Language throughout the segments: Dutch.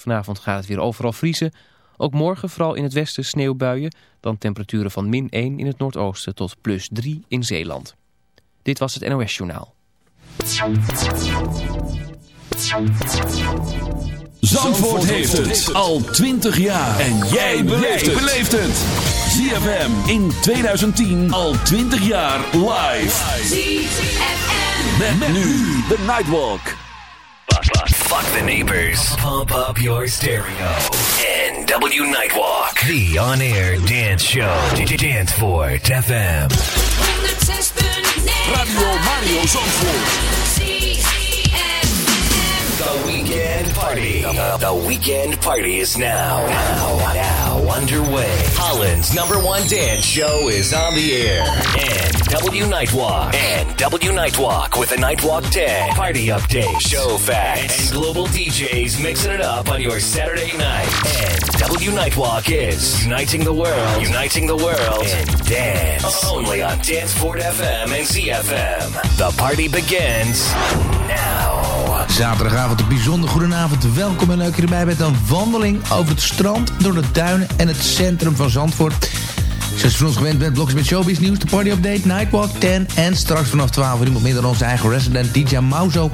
Vanavond gaat het weer overal vriezen. Ook morgen vooral in het westen sneeuwbuien. Dan temperaturen van min 1 in het noordoosten tot plus 3 in Zeeland. Dit was het NOS Journaal. Zandvoort heeft het al 20 jaar. En jij beleeft het. ZFM in 2010 al 20 jaar live. ZFM. Met, nu de Nightwalk. Fuck the neighbors. Pump up your stereo. NW Nightwalk. The on air dance show. Dance for FM. Radio Mario Zandvoort. The weekend party. The weekend party is now, now, now underway. Holland's number one dance show is on the air. And W Nightwalk. And W Nightwalk with a Nightwalk 10. Party update, show facts, and global DJs mixing it up on your Saturday night. And W Nightwalk is uniting the world, uniting the world in dance. Only on Danceport FM and ZFM. The party begins now. Zaterdagavond een bijzonder goedenavond. Welkom en leuk je erbij met een wandeling over het strand, door de duinen en het centrum van Zandvoort. Zoals je van ons gewend bent, blokjes met showbiz nieuws, de party update, Nightwalk 10 en straks vanaf 12 uur iemand meer dan onze eigen resident DJ Mauzo.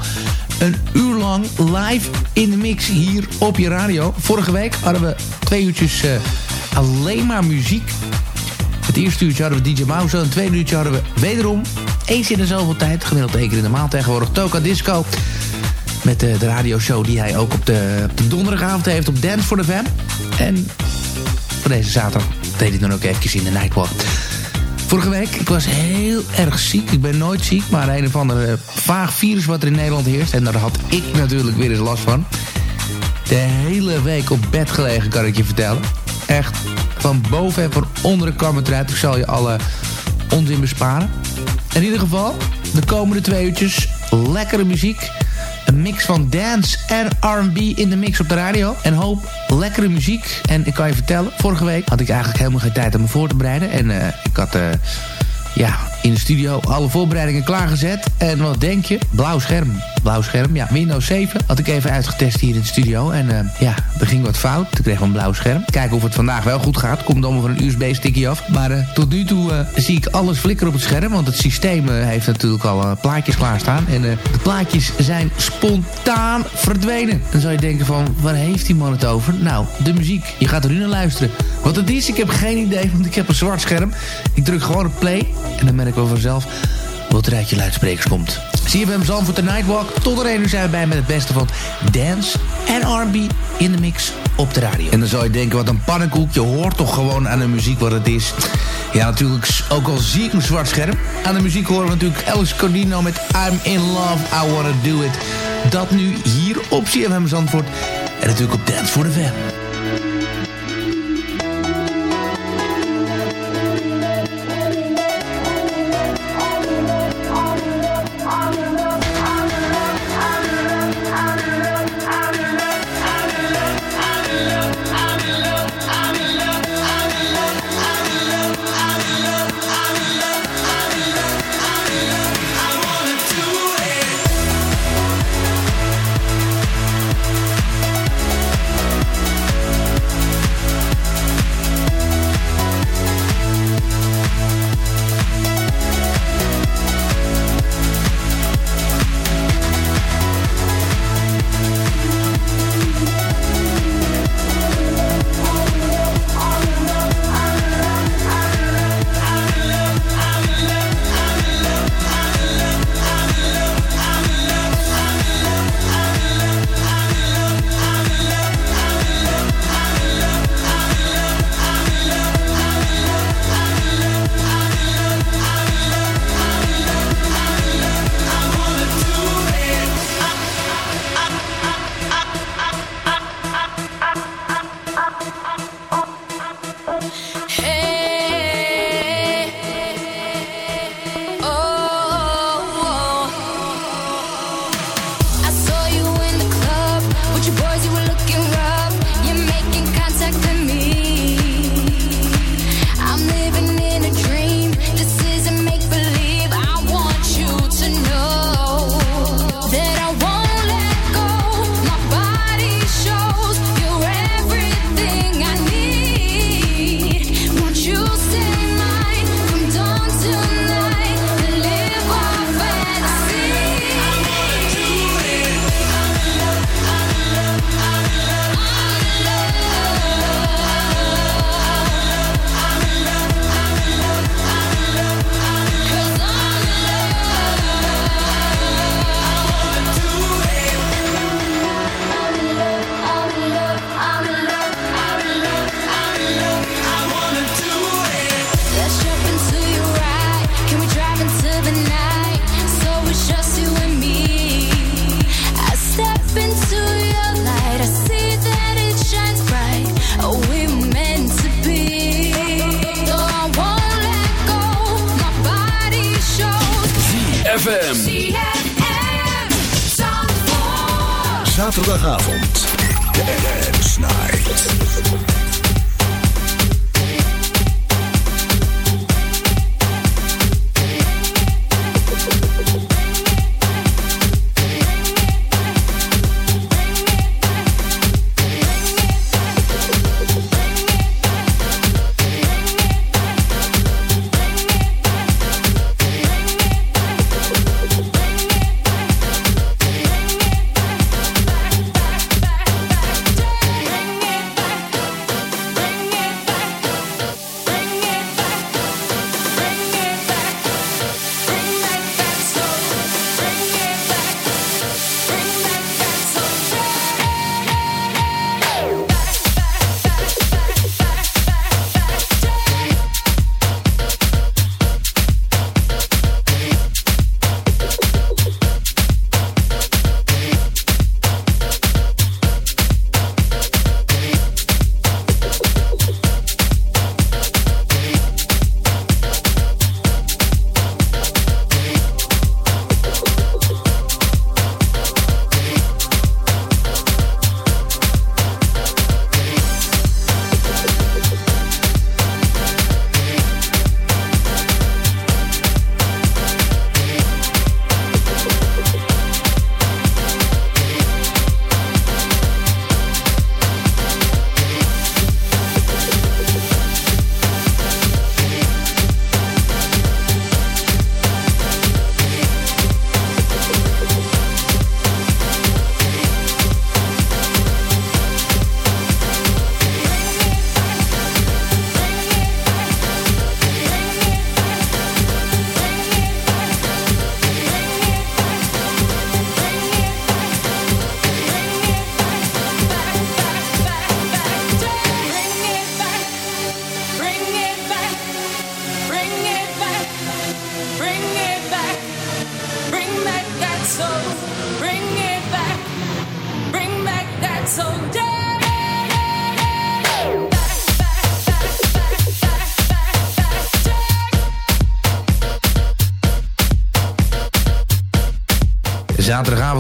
Een uur lang live in de mix hier op je radio. Vorige week hadden we twee uurtjes uh, alleen maar muziek. Het eerste uurtje hadden we DJ Mauzo. En het tweede uurtje hadden we wederom eens in de zoveel tijd, gemiddeld één keer in de maand tegenwoordig, Toka Disco. Met de, de radioshow die hij ook op de, op de donderdagavond heeft op Dance for the Fam. En voor deze zaterdag deed hij dan ook eventjes in de Nightwalk. Vorige week, ik was heel erg ziek. Ik ben nooit ziek, maar een of ander vaag virus wat er in Nederland heerst. En daar had ik natuurlijk weer eens last van. De hele week op bed gelegen, kan ik je vertellen. Echt, van boven en van onderen kwam het eruit. Ik zal je alle onzin besparen. In ieder geval, de komende twee uurtjes lekkere muziek. Mix van dance en R&B in de mix op de radio. En hoop lekkere muziek. En ik kan je vertellen, vorige week had ik eigenlijk helemaal geen tijd om me voor te bereiden. En uh, ik had... Uh, ja, in de studio alle voorbereidingen klaargezet. En wat denk je? Blauw scherm. Blauw scherm, ja. Windows 7 had ik even uitgetest hier in de studio. En uh, ja, er ging wat fout. Toen kreeg een blauw scherm. Kijken of het vandaag wel goed gaat. Komt allemaal van een USB-stickje af. Maar uh, tot nu toe uh, zie ik alles flikkeren op het scherm. Want het systeem heeft natuurlijk al plaatjes klaarstaan. En de plaatjes zijn spontaan verdwenen. Dan zou je denken van, waar heeft die man het over? Nou, de muziek. Je gaat er nu naar luisteren. Wat het is, ik heb geen idee. Want ik heb een zwart scherm. Ik druk gewoon op play. En dan merk ik wel vanzelf wat er uit je luidsprekers komt. CFM Zandvoort de Nightwalk. Tot er 1 uur zijn we bij met het beste van dance en R&B in de mix op de radio. En dan zou je denken, wat een pannenkoek. Je hoort toch gewoon aan de muziek wat het is. Ja, natuurlijk, ook al zie ik een zwart scherm. Aan de muziek horen we natuurlijk Alice Cordino met I'm in Love, I Wanna Do It. Dat nu hier op CFM Zandvoort. En natuurlijk op Dance voor de Fan. ZFM. Zaterdagavond. De Snij.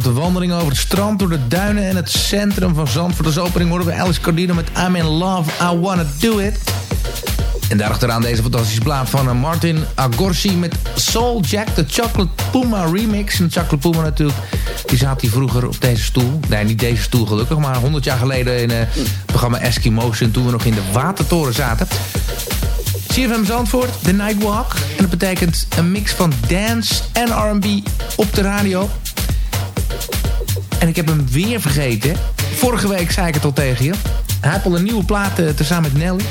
Een wandeling over het strand, door de duinen en het centrum van Zandvoort. Als opening horen we Alice Cardino met I'm in love, I wanna do it. En daarachteraan deze fantastische plaat van eh, Martin Agorsi met Soul Jack, de Chocolate Puma remix. En Chocolate Puma natuurlijk, die zat hij vroeger op deze stoel. Nee, niet deze stoel gelukkig, maar 100 jaar geleden in het programma Eskimotion... toen we nog in de Watertoren zaten. CFM Zandvoort, The Nightwalk. En dat betekent een mix van dance en R&B op de radio. En ik heb hem weer vergeten. Vorige week zei ik het al tegen je. Hij heeft al een nieuwe plaat uh, tezamen met Nelly.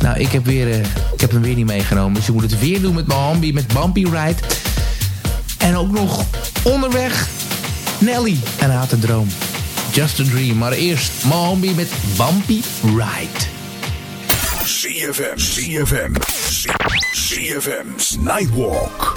Nou, ik heb, weer, uh, ik heb hem weer niet meegenomen. Dus je moet het weer doen met Mahambi, met Bumpy Ride. En ook nog onderweg Nelly. En hij had een droom. Just a Dream. Maar eerst Mahambi met Bumpy Ride. CFM, CFM, CFM's Nightwalk.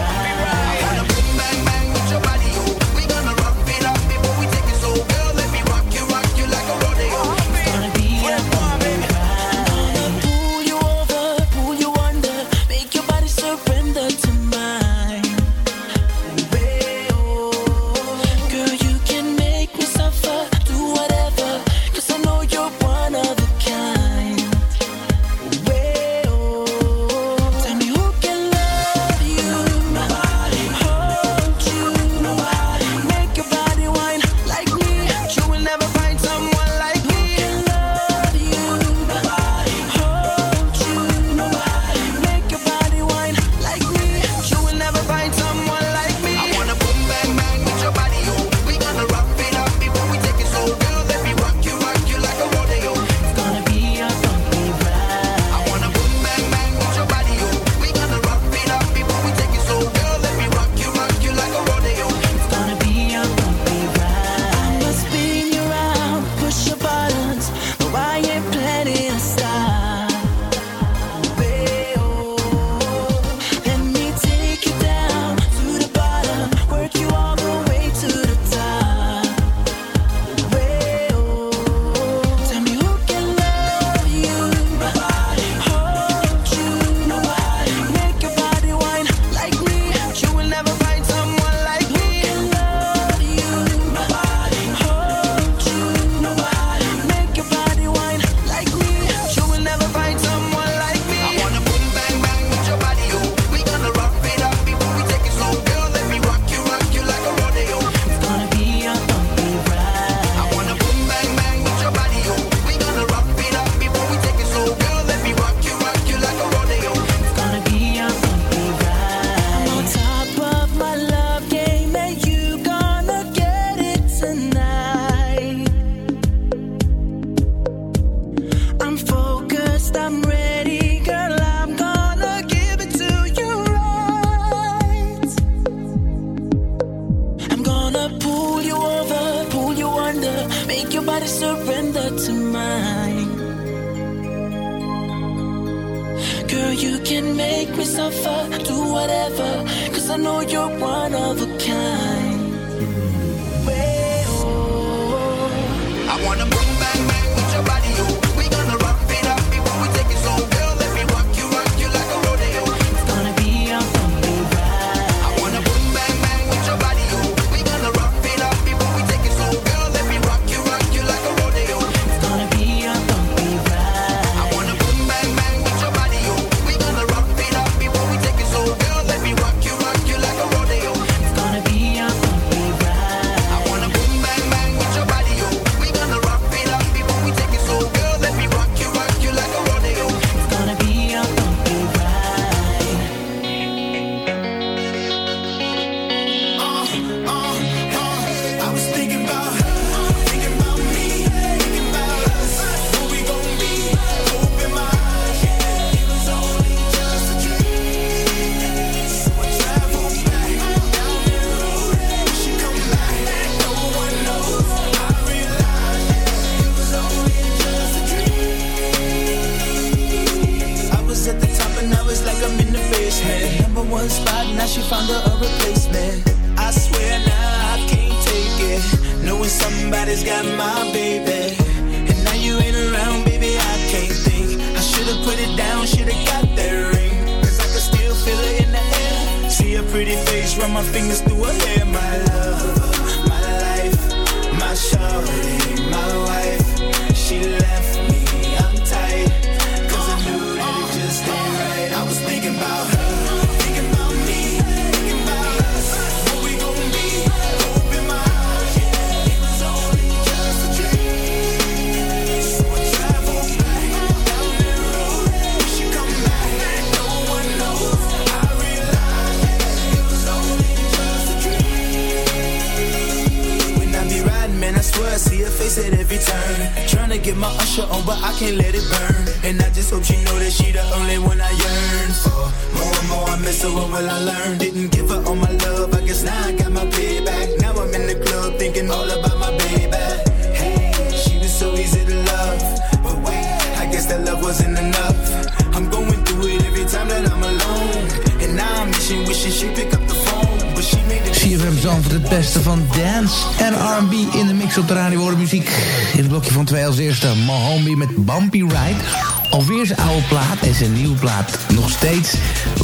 Plaat. Nog steeds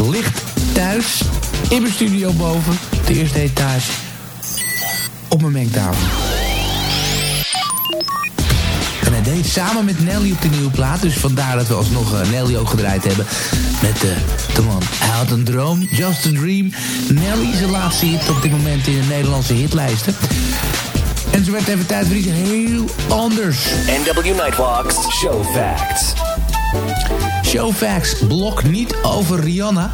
licht thuis, in mijn studio boven, de eerste etage, op mijn mengtafel. En hij deed samen met Nelly op de nieuwe plaat. Dus vandaar dat we alsnog eh, Nelly ook gedraaid hebben. Met eh, de man. Hij had een droom, Just a Dream. Nelly de laatste hit op dit moment in de Nederlandse hitlijsten. En zo werd even tijd voor iets heel anders. NW Nightwalks Show Facts. Showfax, blok niet over Rihanna.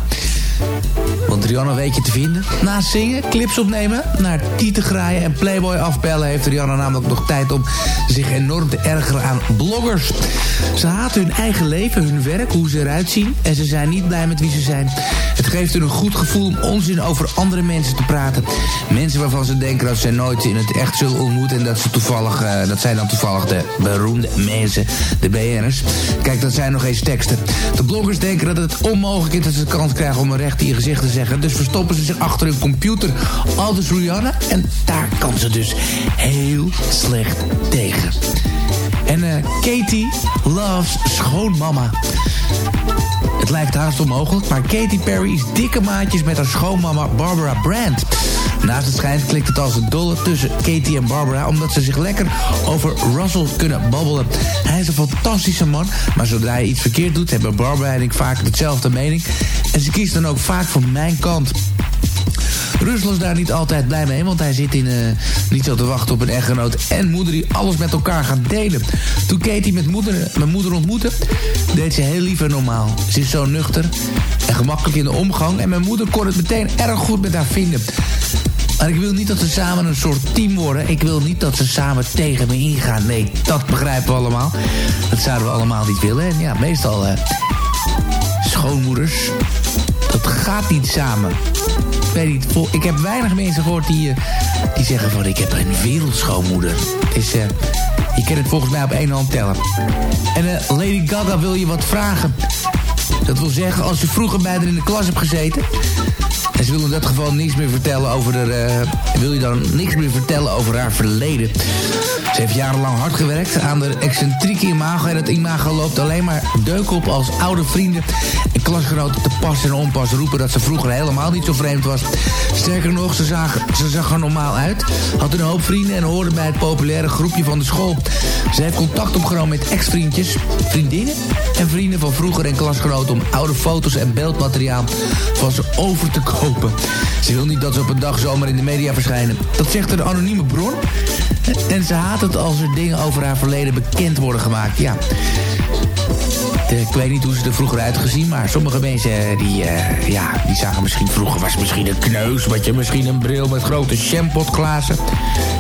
Want Rihanna weet je te vinden. Na zingen, clips opnemen, naar tieten graaien en Playboy afbellen... heeft Rihanna namelijk nog tijd om zich enorm te ergeren aan bloggers. Ze haten hun eigen leven, hun werk, hoe ze eruit zien... en ze zijn niet blij met wie ze zijn. Geeft hun een goed gevoel om onzin over andere mensen te praten. Mensen waarvan ze denken dat ze nooit in het echt zullen ontmoeten... en dat, ze toevallig, eh, dat zijn dan toevallig de beroemde mensen, de BN'ers. Kijk, dat zijn nog eens teksten. De bloggers denken dat het onmogelijk is dat ze de kans krijgen om een recht in je gezicht te zeggen. Dus verstoppen ze zich achter hun computer. Aldus Rihanna. En daar kan ze dus heel slecht tegen. En eh, Katie loves schoonmama. Het lijkt haast onmogelijk, maar Katy Perry is dikke maatjes met haar schoonmama Barbara Brandt. Naast het schijnt klikt het als een dolle tussen Katy en Barbara... omdat ze zich lekker over Russell kunnen babbelen. Hij is een fantastische man, maar zodra je iets verkeerd doet... hebben Barbara en ik vaak dezelfde mening. En ze kiest dan ook vaak van mijn kant. Russell is daar niet altijd blij mee, want hij zit in, eh, niet zo te wachten op een echtgenoot en moeder die alles met elkaar gaan delen. Toen Katie met moeder, mijn moeder ontmoette, deed ze heel lief en normaal. Ze is zo nuchter en gemakkelijk in de omgang en mijn moeder kon het meteen erg goed met haar vinden. Maar ik wil niet dat ze samen een soort team worden. Ik wil niet dat ze samen tegen me ingaan. Nee, dat begrijpen we allemaal. Dat zouden we allemaal niet willen. En ja, meestal eh, schoonmoeders, gaat niet samen. Ik ik heb weinig mensen gehoord die, eh, die zeggen van... ik heb een wereldschoonmoeder. Is, eh, je kan het volgens mij op één hand tellen. En eh, Lady Gaga wil je wat vragen. Dat wil zeggen, als je vroeger bij haar in de klas hebt gezeten... en ze wil in dat geval niks meer vertellen over haar... wil je dan niks meer vertellen over haar verleden... Ze heeft jarenlang hard gewerkt aan de excentrieke imago... en het imago loopt alleen maar deuk op als oude vrienden... en klasgenoten te pas en onpas roepen... dat ze vroeger helemaal niet zo vreemd was. Sterker nog, ze zag, ze zag er normaal uit... had een hoop vrienden en hoorde bij het populaire groepje van de school. Ze heeft contact opgenomen met ex-vriendjes, vriendinnen... en vrienden van vroeger en klasgenoten... om oude foto's en beeldmateriaal van ze over te kopen. Ze wil niet dat ze op een dag zomaar in de media verschijnen. Dat zegt een anonieme bron... En ze haat het als er dingen over haar verleden bekend worden gemaakt. Ja. Eh, Ik weet niet hoe ze er vroeger uitgezien, maar sommige mensen eh, die, eh, ja, die zagen misschien vroeger was misschien een kneus, wat je misschien een bril met grote shampootglazen.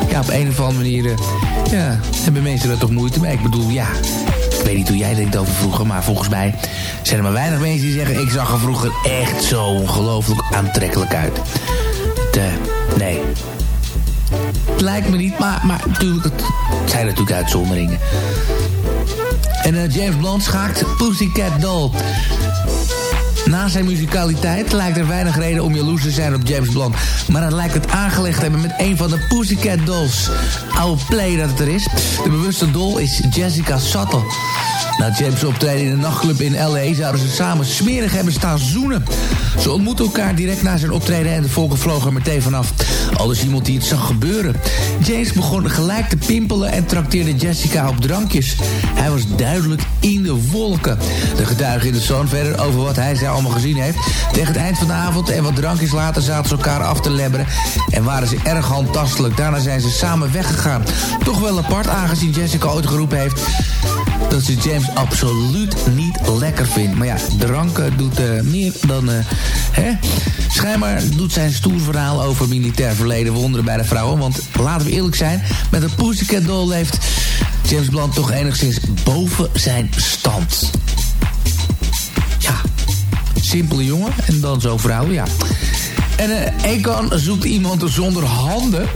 Ja, op een of andere manier ja, hebben mensen er toch moeite mee. Ik bedoel, ja, ik weet niet hoe jij denkt over vroeger, maar volgens mij zijn er maar weinig mensen die zeggen ik zag er vroeger echt zo ongelooflijk aantrekkelijk uit. Eh, nee, het lijkt me niet, maar, maar natuurlijk, het zijn natuurlijk uitzonderingen. En eh, James Blunt schaakt Pussycat Doll. Na zijn muzikaliteit lijkt er weinig reden om jaloers te zijn op James Blunt. Maar hij lijkt het aangelegd te hebben met een van de Pussycat Dolls. Oude play dat het er is. De bewuste dol is Jessica Suttle. Na James optreden in een nachtclub in L.A. zouden ze samen smerig hebben staan zoenen. Ze ontmoetten elkaar direct na zijn optreden en de volken vlogen er meteen vanaf. Al is iemand die het zag gebeuren. James begon gelijk te pimpelen en trakteerde Jessica op drankjes. Hij was duidelijk in de wolken. De getuige in de zon verder over wat hij zij allemaal gezien heeft. Tegen het eind van de avond en wat drankjes later zaten ze elkaar af te lebberen... en waren ze erg handtastelijk. Daarna zijn ze samen weggegaan. Toch wel apart, aangezien Jessica ooit geroepen heeft dat ze James absoluut niet lekker vindt. Maar ja, dranken doet uh, meer dan... Uh, hè? Schijnbaar doet zijn stoer verhaal over militair verleden wonderen bij de vrouwen. Want laten we eerlijk zijn, met een Pussycat Doll leeft James Blunt toch enigszins boven zijn stand. Simpele jongen en dan zo vrouw, ja. En uh, zoekt iemand zonder handen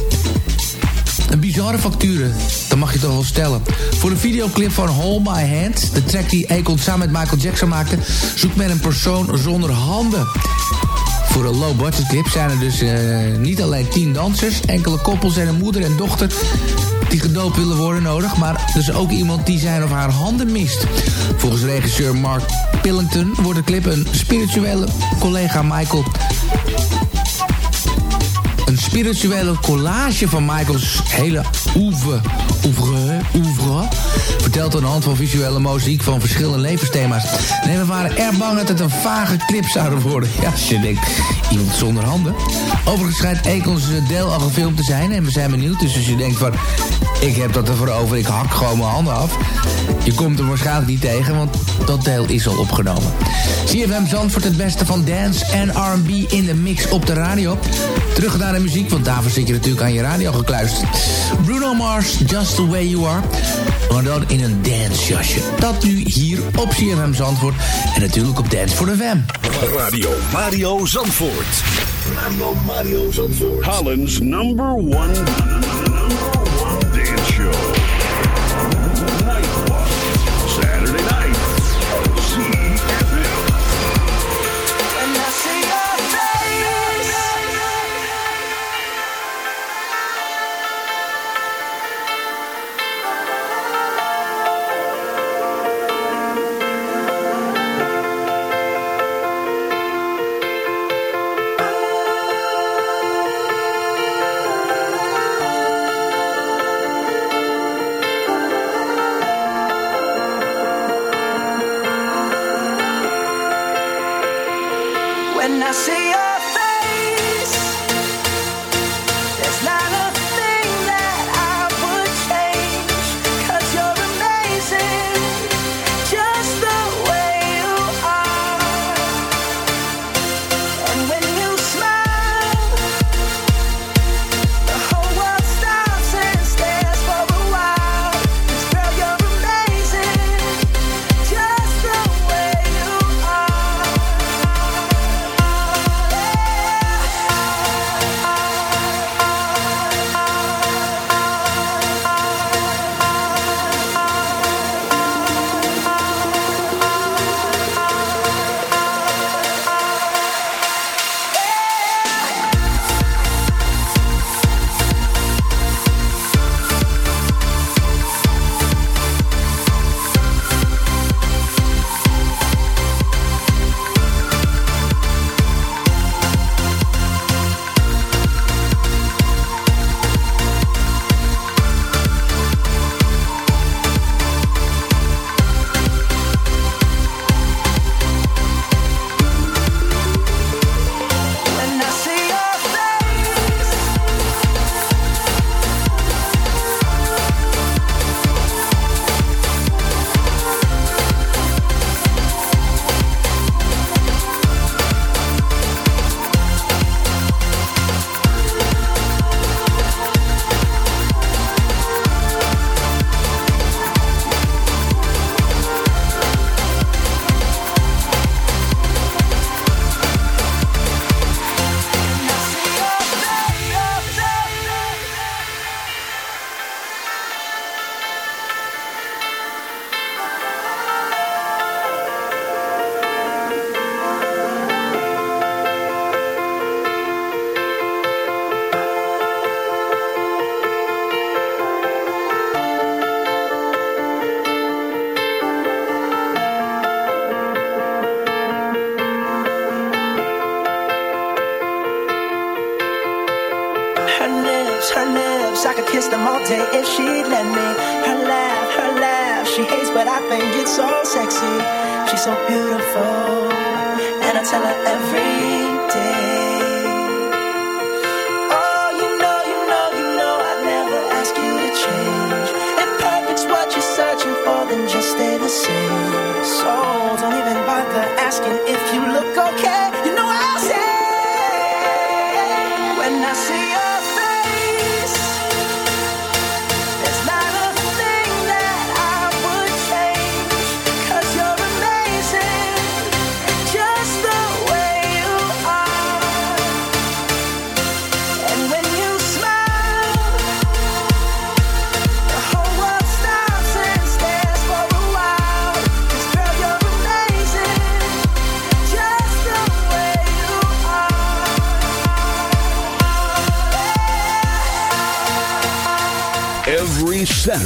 een bizarre facturen, dat mag je toch wel stellen. Voor de videoclip van Hold My Hand, de track die Akon samen met Michael Jackson maakte... zoekt men een persoon zonder handen. Voor een low-budget clip zijn er dus uh, niet alleen tien dansers... enkele koppels en een moeder en dochter die gedoopt willen worden nodig... maar dus ook iemand die zijn of haar handen mist. Volgens regisseur Mark Pillington wordt de clip een spirituele collega Michael een spirituele collage van Michaels hele oeuvre, oeuvre, oeuvre vertelt aan de hand van visuele muziek van verschillende levensthema's. Nee, we waren erg bang dat het een vage clip zouden worden. Ja, je denkt, iemand zonder handen. Overigens schijnt Ekels deel al gefilmd te zijn en we zijn benieuwd. Dus als je denkt van, ik heb dat ervoor over, ik hak gewoon mijn handen af. Je komt er waarschijnlijk niet tegen, want dat deel is al opgenomen. CFM Zandvoort het beste van dance en R&B in de mix op de radio. Terug naar de muziek, want daarvoor zit je natuurlijk aan je radio gekluisterd. Bruno Mars, Just The Way You Are. Maar dan in een dancejasje. Dat nu hier op CFM Zandvoort. En natuurlijk op Dance for the Fam. Radio Mario Zandvoort. Radio Mario Zandvoort. Holland's number one,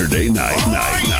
Saturday night. night.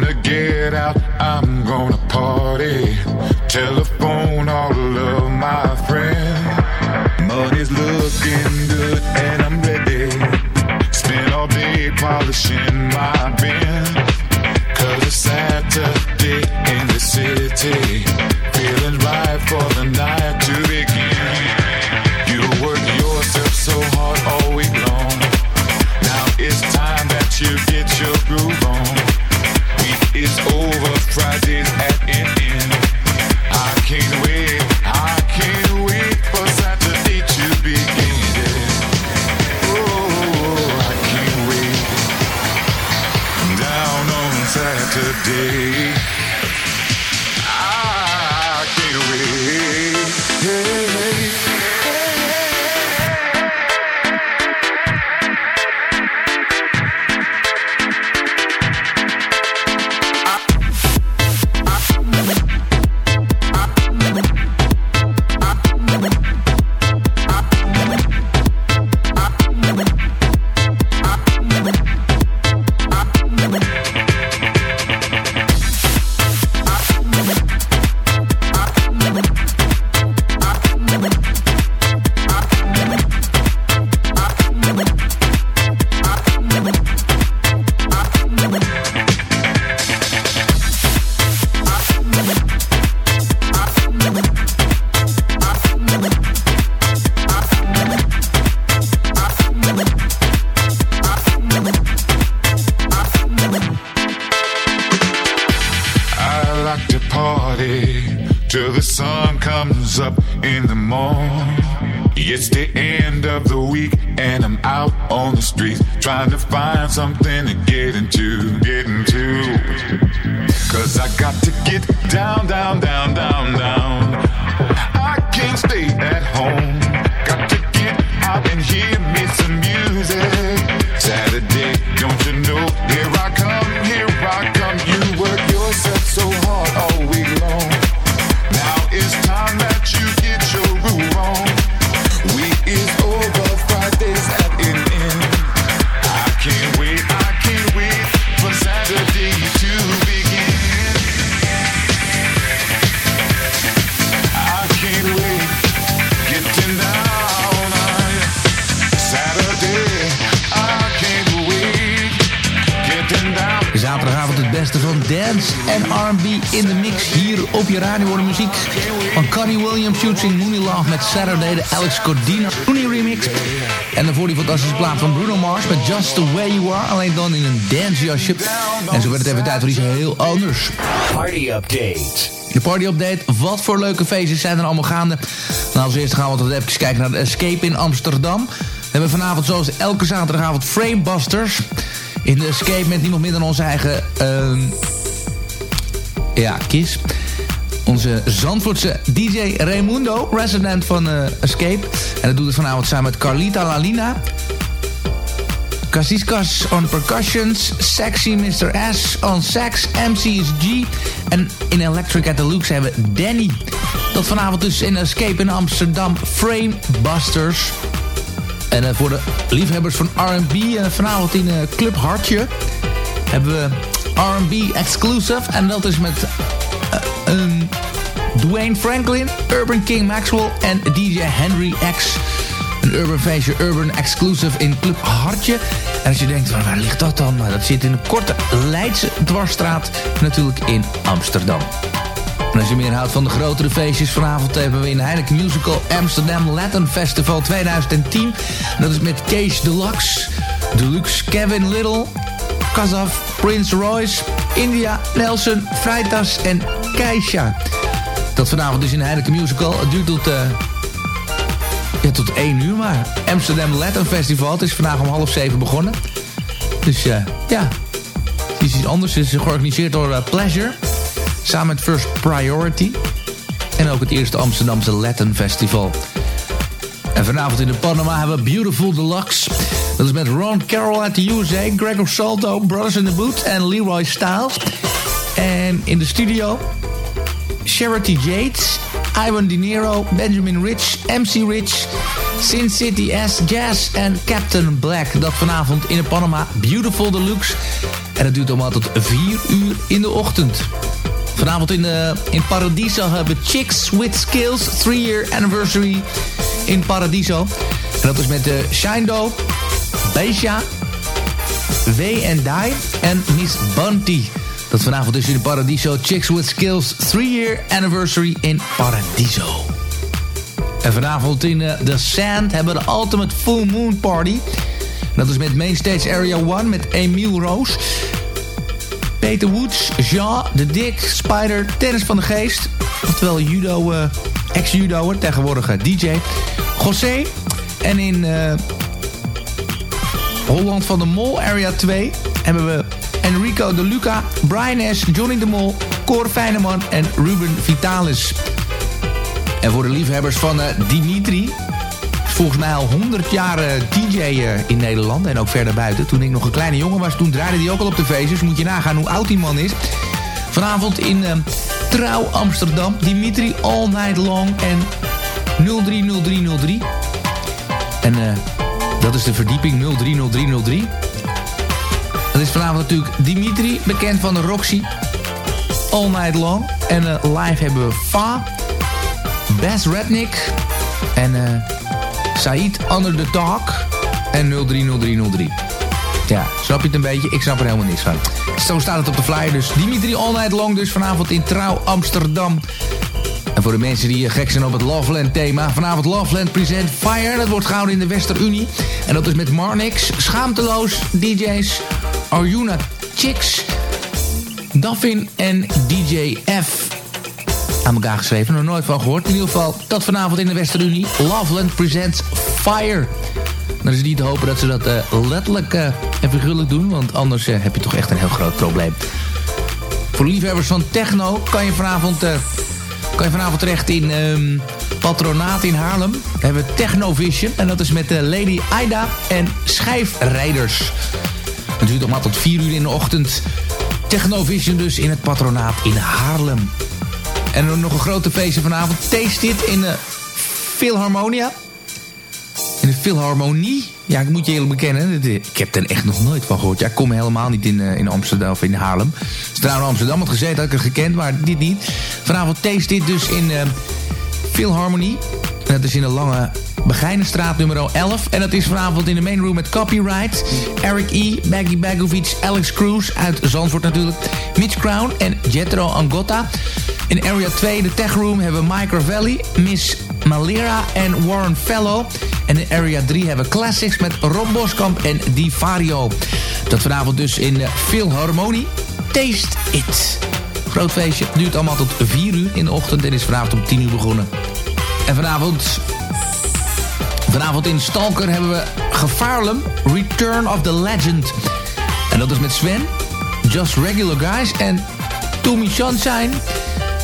gonna get out, I'm gonna party. Telephone all of my friends. Money's looking good and I'm ready. Spend all day polishing my bin. Cause it's sad. It's the end of the week and I'm out on the streets trying to find something to get into, get into. Cause I got to get down, down, down, down, down. I can't stay at home. Got to get out and hear me some music. Je radio worden muziek van Connie Williams shooting Mooney Love met Saturday, de Alex Cordino Mooney remix. En daarvoor die fantastische plaat van Bruno Mars met Just The Way You Are. Alleen dan in een dancejasje. En zo werd het even tijd voor iets heel anders. Party update. De party update. Wat voor leuke feestjes zijn er allemaal gaande? Nou, als eerste gaan we altijd even kijken naar de Escape in Amsterdam. We hebben vanavond zoals elke zaterdagavond Framebusters. In de Escape met niemand minder dan onze eigen... ehm, ja, Kiss. Onze Zandvoortse DJ Raimundo, resident van eh, Escape. En dat doet het vanavond samen met Carlita Lalina. Casiscas on percussions, Sexy Mr. S on sax, MC is G. En in Electric at the Lux hebben we Danny. Dat vanavond dus in Escape in Amsterdam, Frame Busters. En eh, voor de liefhebbers van R&B, uh, vanavond in eh, Club Hartje... hebben we R&B Exclusive. En dat is met eh, een Dwayne Franklin, Urban King Maxwell en DJ Henry X... Een urban feestje, urban exclusive in Club Hartje. En als je denkt, van, waar ligt dat dan? Nou, dat zit in de korte Leidse dwarsstraat, natuurlijk in Amsterdam. En als je meer houdt van de grotere feestjes, vanavond hebben we in Heineken Musical Amsterdam Latin Festival 2010. En dat is met Cage Deluxe, Deluxe Kevin Little, Kazaf, Prince Royce, India, Nelson, Freitas en Keisha. Dat vanavond dus in Heineken Musical. Het duurt tot... eh, ja, tot 1 uur maar. Amsterdam Latin Festival. Het is vandaag om half zeven begonnen. Dus eh, ja, het is iets anders. Het is georganiseerd door eh, Pleasure. Samen met First Priority. En ook het eerste Amsterdamse Latin Festival. En vanavond in de Panama hebben we Beautiful Deluxe. Dat is met Ron Carroll uit de USA, Gregor Salto, Brothers in the Boot en Leroy Styles. En in de studio Charity Yates, Ivan De Niro, Benjamin Rich, MC Rich, Sin City S, Jazz en Captain Black. Dat vanavond in de Panama Beautiful Deluxe. En het duurt allemaal tot 4 uur in de ochtend. Vanavond in, de, in Paradiso hebben we Chicks with Skills 3-year anniversary in Paradiso. En dat is met de Shindo, Beja, W en Die en Miss Bunty. Dat vanavond dus in Paradiso Chicks with Skills 3-year anniversary in Paradiso. En vanavond in eh, The Sand hebben we de Ultimate Full Moon Party. Dat is met Mainstage Area 1 met Emile Roos. Peter Woods, Jean, De Dick, Spider, Dennis van de Geest. Oftewel judo, eh, ex-judoer, tegenwoordig DJ. José. En in eh, Holland van de Mol, Area 2, hebben we Enrico de Luca, Brian S., Johnny de Mol, Cor Feyneman en Ruben Vitalis. En voor de liefhebbers van eh, Dimitri... volgens mij al 100 jaar DJ in Nederland en ook verder buiten. Toen ik nog een kleine jongen was, toen draaide hij ook al op de feestjes. Moet je nagaan hoe oud die man is. Vanavond in eh, Trouw Amsterdam. Dimitri All Night Long en 030303. En eh, dat is de verdieping 030303. Dat is vanavond natuurlijk Dimitri, bekend van de Roxy. All Night Long. En eh, live hebben we Fa, Bas Rednick en eh Said Under the Talk en 030303. Ja, snap je het een beetje? Ik snap er helemaal niks van. Zo staat het op de flyer dus. Dimitri All Night Long dus vanavond in Trouw Amsterdam. En voor de mensen die eh, gek zijn op het Loveland thema. Vanavond Loveland Present Fire. Dat wordt gehouden in de Westerunie. En dat is met Marnix, Schaamteloos, DJ's, Arjuna Chicks, Daffin en DJ F. Aan elkaar geschreven, nog nooit van gehoord. In ieder geval, dat vanavond in de Westerunie. Loveland Presents Fire. Dan is niet te hopen dat ze dat eh, letterlijk eh, en figuurlijk doen. Want anders eh, heb je toch echt een heel groot probleem. Voor liefhebbers van techno kan je vanavond, kan je vanavond terecht in ehm, Patronaat in Haarlem. Daar hebben we Technovision. En dat is met Lady Aida en Schijfrijders. Het duurt nog maar tot 4 uur in de ochtend. Technovision dus in het Patronaat in Haarlem. En nog een grote feestje vanavond. Taste It in de Philharmonia. In de Philharmonie. Ja, ik moet je eerlijk bekennen. dit- Ik heb er echt nog nooit van gehoord. Ja, ik kom helemaal niet in, eh, in Amsterdam of in Haarlem. Trouwens in Amsterdam had gezeten, had ik het gekend. Maar dit niet. Vanavond Taste It dus in eh Philharmonie. En dat is in een lange Begijnenstraat nummer 11. En dat is vanavond in de main room met Copyright. Eric E., Baggy Bagovic, Alex Cruz uit Zandvoort natuurlijk. Mitch Crown en Jetro Angotta. In Area 2, de Tech Room, hebben we Mike Ravelli, Miss Malera en Warren Fellow. En in Area 3 hebben we Classics met Ron Boskamp en Divario. Dat vanavond dus in Philharmonie. Taste It. Groot feestje, duurt allemaal tot 4 uur in de ochtend en is vanavond om 10 uur begonnen. En vanavond... Vanavond in Stalker hebben we Gevaarlem, Return of the Legend. En dat is met Sven, Just Regular Guys en Tommy Sunshine...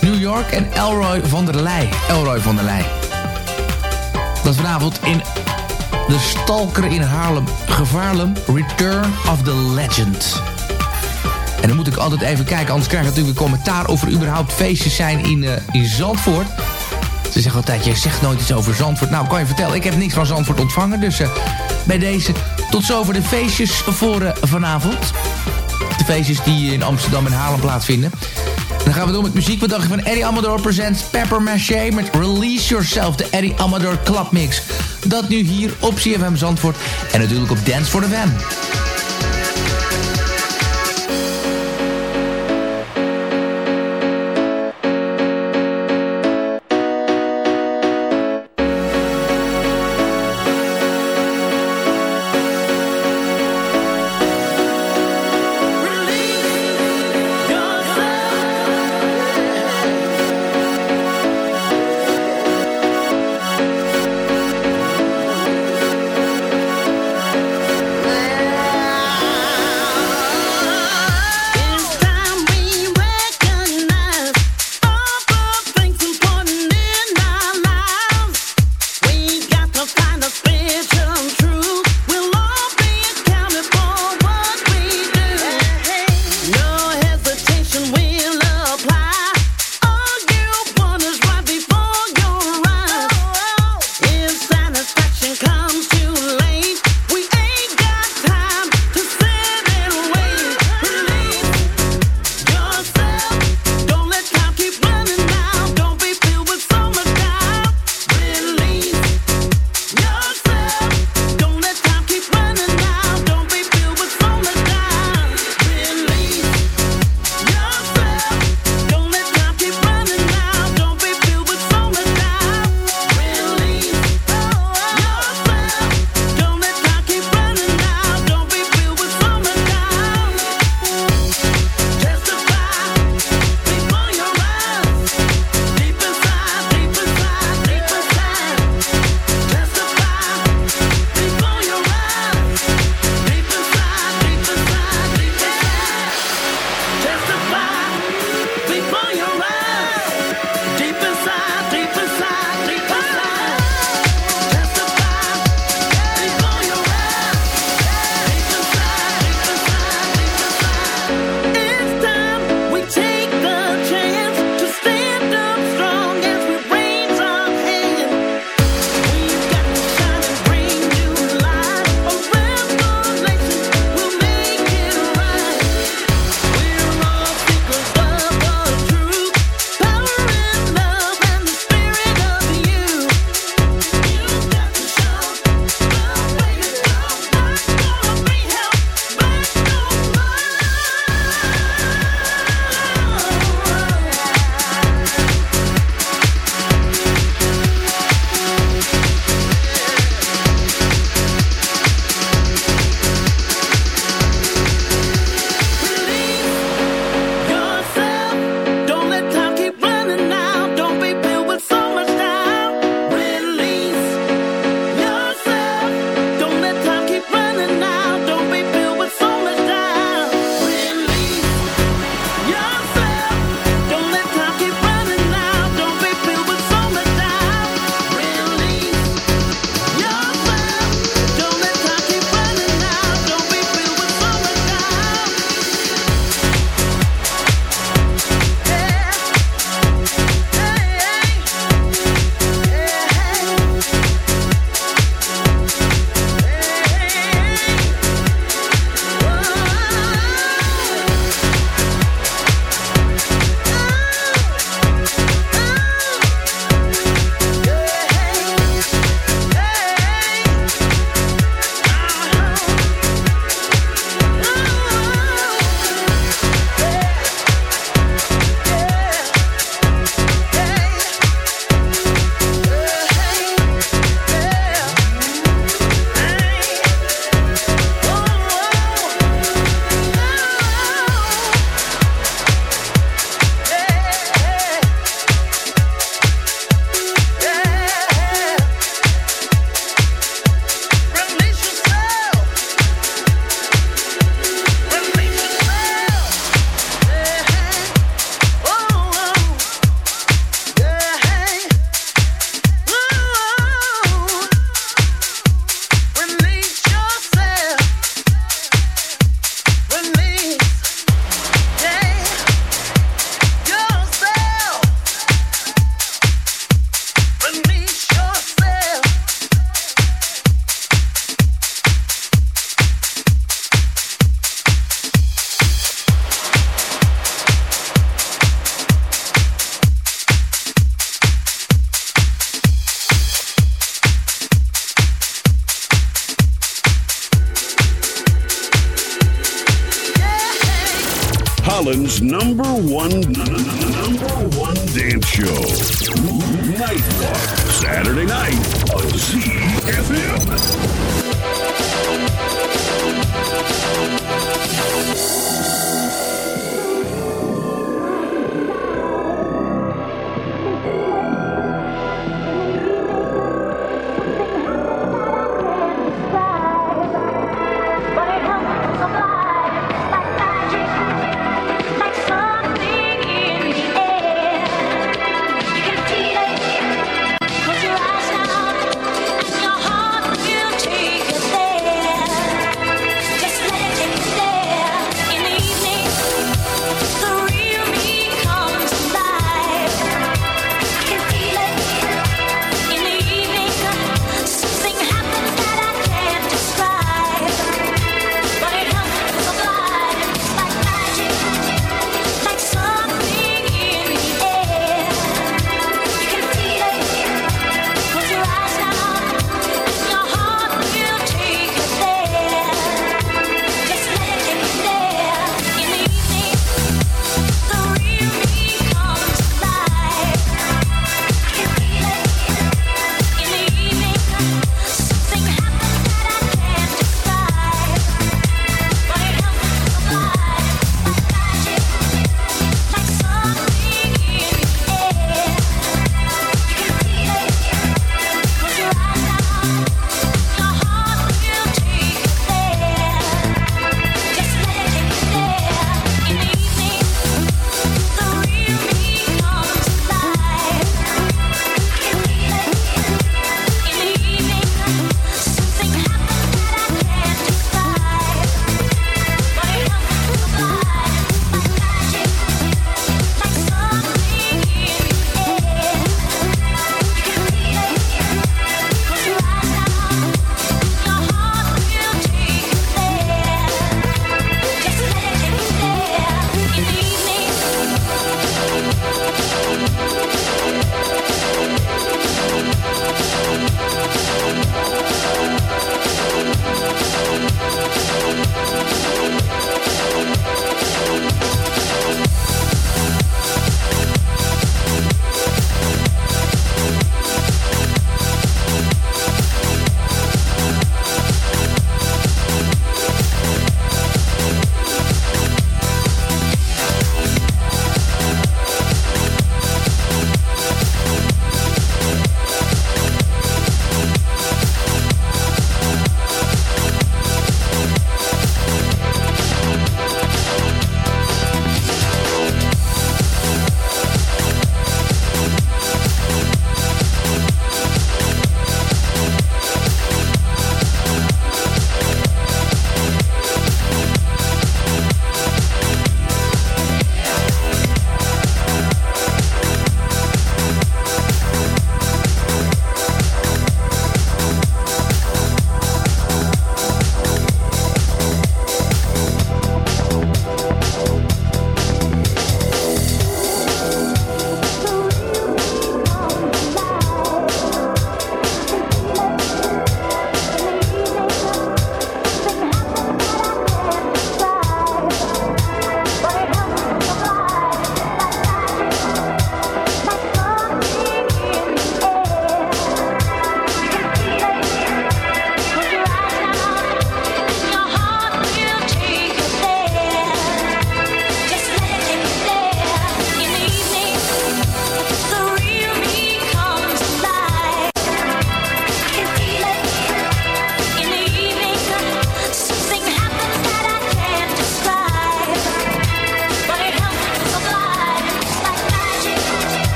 New York en Elroy van der Leij. Elroy van der Leij. Dat is vanavond in de Stalker in Haarlem. Gevaarlem, Return of the Legend. En dan moet ik altijd even kijken, anders krijg ik natuurlijk een commentaar... of er überhaupt feestjes zijn in, uh, in Zandvoort. Ze zeggen altijd, je zegt nooit iets over Zandvoort. Nou, kan je vertellen, ik heb niks van Zandvoort ontvangen. Dus uh, bij deze, tot zover de feestjes voor uh, vanavond. De feestjes die in Amsterdam en Haarlem plaatsvinden. Dan gaan we door met muziek. Wat dacht je van Eddie Amador presents Pepper Maché met Release Yourself, de Eddie Amador Club Mix. Dat nu hier op CFM Zandvoort en natuurlijk op Dance for the Van.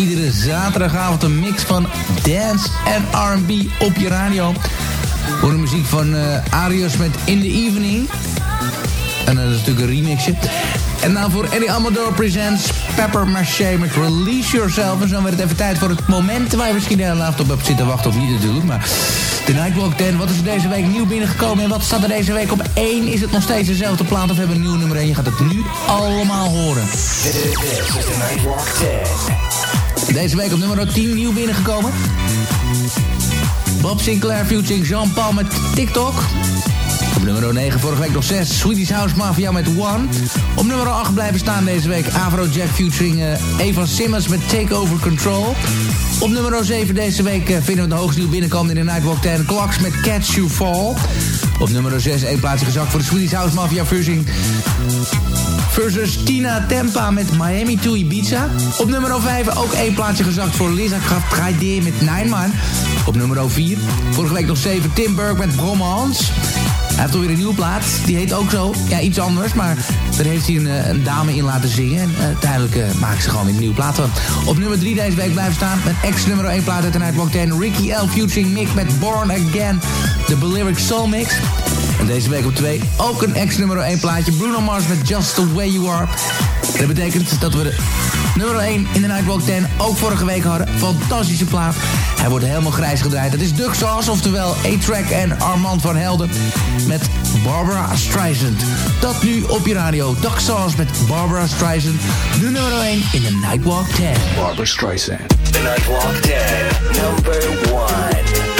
Iedere zaterdagavond een mix van dance en R&B op je radio. Voor de muziek van Arius met In the Evening. En dat is natuurlijk een remixje. En dan voor Eddie Amador Presents Pepper Maché met Release Yourself. En zo werd het even tijd voor het moment waar je misschien de hele op hebt zitten wachten. Of niet natuurlijk, maar de Nightwalk 10. Wat is er deze week nieuw binnengekomen en wat staat er deze week op 1? Is het nog steeds dezelfde plaat of hebben we een nieuwe nummer 1? Je gaat het nu allemaal horen. This is the Nightwalk 10. Deze week op nummer 10 nieuw binnengekomen. Bob Sinclair featuring Jean-Paul met TikTok. Op nummer 9 vorige week nog 6. Swedish House Mafia met One. Op nummer 8 blijven staan deze week Afrojack featuring uh, Eva Simmons met Take Over Control. Op nummer 7 deze week uh, vinden we de hoogste nieuw binnenkomen in de Nightwalk 10. Clocks met Catch You Fall. Op nummer 6 één plaatsje gezakt voor de Swedish House Mafia versus, versus Tina Tempa met Miami to Ibiza. Op nummer 5 ook één plaatsje gezakt voor Lisa Kraft 3D met Nine Man. Op nummer 4 vorige week nog 7 Tim Burke met Bromance. Hij heeft alweer een nieuwe plaat. Die heet ook zo. Ja, iets anders. Maar daar heeft hij een, eh, dame in laten zingen. En uiteindelijk uh, maken ze gewoon weer een nieuwe plaat. Op nummer 3 deze week blijven staan. Met ex nummer 1 plaat uit de Nightwalk 10. Ricky L. featuring Mick met Born Again. De Belyric Soul Mix. En deze week op 2 ook een ex nummer 1 plaatje. Bruno Mars met Just The Way You Are. Dat betekent dat we de nummer 1 in de Nightwalk 10 ook vorige week hadden. Fantastische plaat. Hij wordt helemaal grijs gedraaid. Het is Duck Sauce, oftewel A-Track en Armand van Helden met Barbara Streisand. Dat nu op je radio. Duck Sauce met Barbara Streisand. De nummer 1 in de Nightwalk 10. Barbara Streisand. The Nightwalk 10, number 1.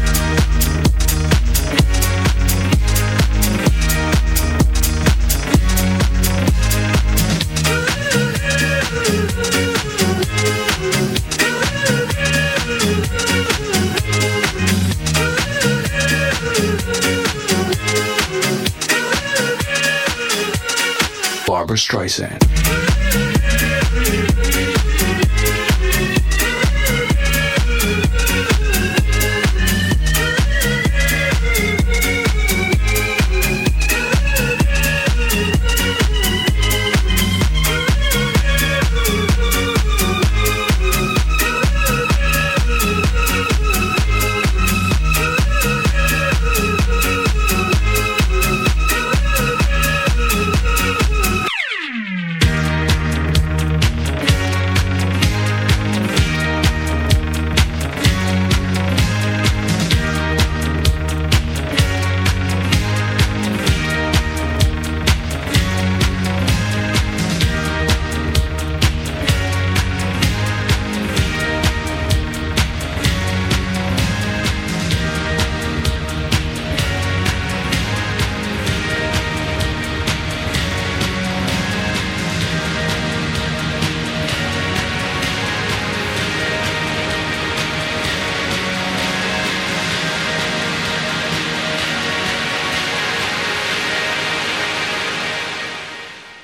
Streisand.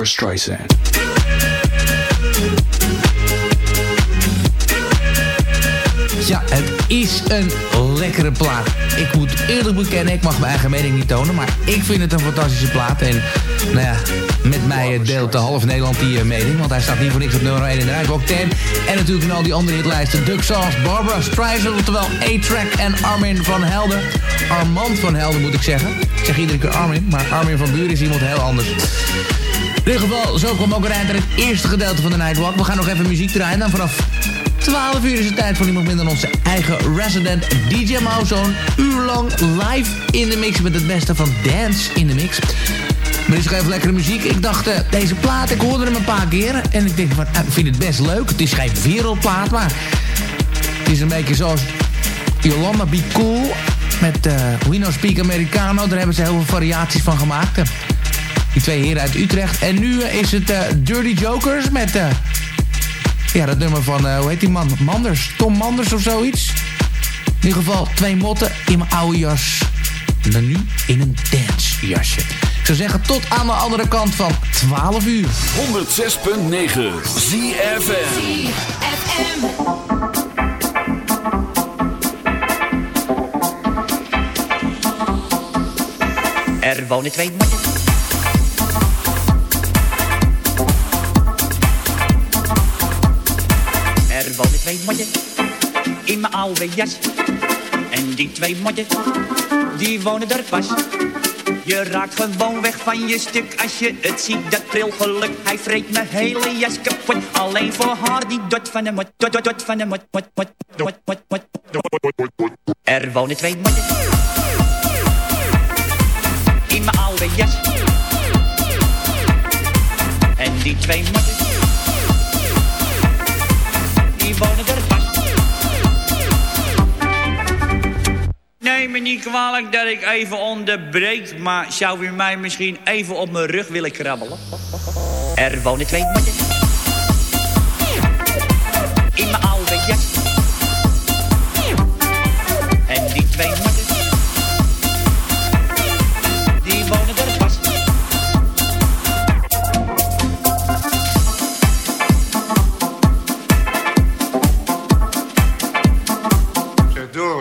Barbara. Ja, het is een lekkere plaat. Ik moet eerlijk bekennen, ik mag mijn eigen mening niet tonen... maar ik vind het een fantastische plaat. En nou ja, met mij eh, deelt de half Nederland die eh, mening... want hij staat niet voor niks op nummer 1 in de Nightwalk 10. En natuurlijk in al die andere hitlijsten. Duck Sauce, Barbara Streisand, oftewel A-Track en Armin van Helden. Armand van Helden moet ik zeggen. Ik zeg iedere keer Armin, maar Armin van Buren is iemand heel anders. In ieder geval, zo kwam ook een eind aan het eerste gedeelte van de Nightwalk. We gaan nog even muziek draaien. Dan vanaf 12 uur is het tijd voor niemand minder dan onze eigen resident DJ Mouse. Zo'n uur lang live in de mix met het beste van dance in de mix. Maar is even lekkere muziek. Ik dacht, eh, deze plaat, ik hoorde hem een paar keer. En ik denk van, eh, ik vind het best leuk. Het is geen wereldplaat, maar... Het is een beetje zoals Yolanda Be Cool... met uh, We Speak Americano. Daar hebben ze heel veel variaties van gemaakt. Die twee heren uit Utrecht. En nu eh, is het eh, Dirty Jokers met... eh, ja, dat nummer van, eh, hoe heet die man? Manders. Tom Manders of zoiets. In ieder geval twee motten in mijn oude jas. En dan nu in een dancejasje. Ik zou zeggen, tot aan de andere kant van 12 uur. 106.9 ZFM. Er wonen twee mannen. Oude jas. En die twee mannen, die wonen er pas. Je raakt gewoon weg van je stuk als je het ziet, dat geluk. Hij vreet mijn hele jas kapot, alleen voor haar die dot van de mot, dot, dot, dot van de mot, mot, mot, mot, mot, mot. Er wonen twee mannen in mijn oude jas. En die twee mannen, niet kwalijk dat ik even onderbreek, maar zou u mij misschien even op mijn rug willen krabbelen? Er wonen twee mannen in mijn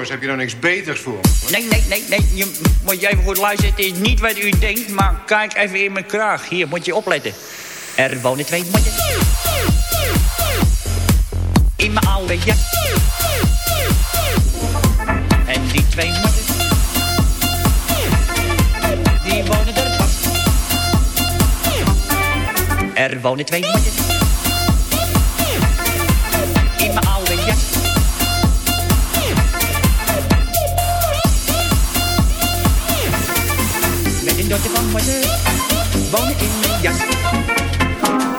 Heb je nou niks beters voor? Nee, nee, nee, nee. Je moet je even goed luisteren. Het is niet wat u denkt, maar kijk even in mijn kraag. Hier, moet je opletten. Er wonen twee mannen. In mijn oude jas. En die twee mannen. Die wonen er. Er wonen twee mannen. Een dochter van moeder wonen in mijn jas.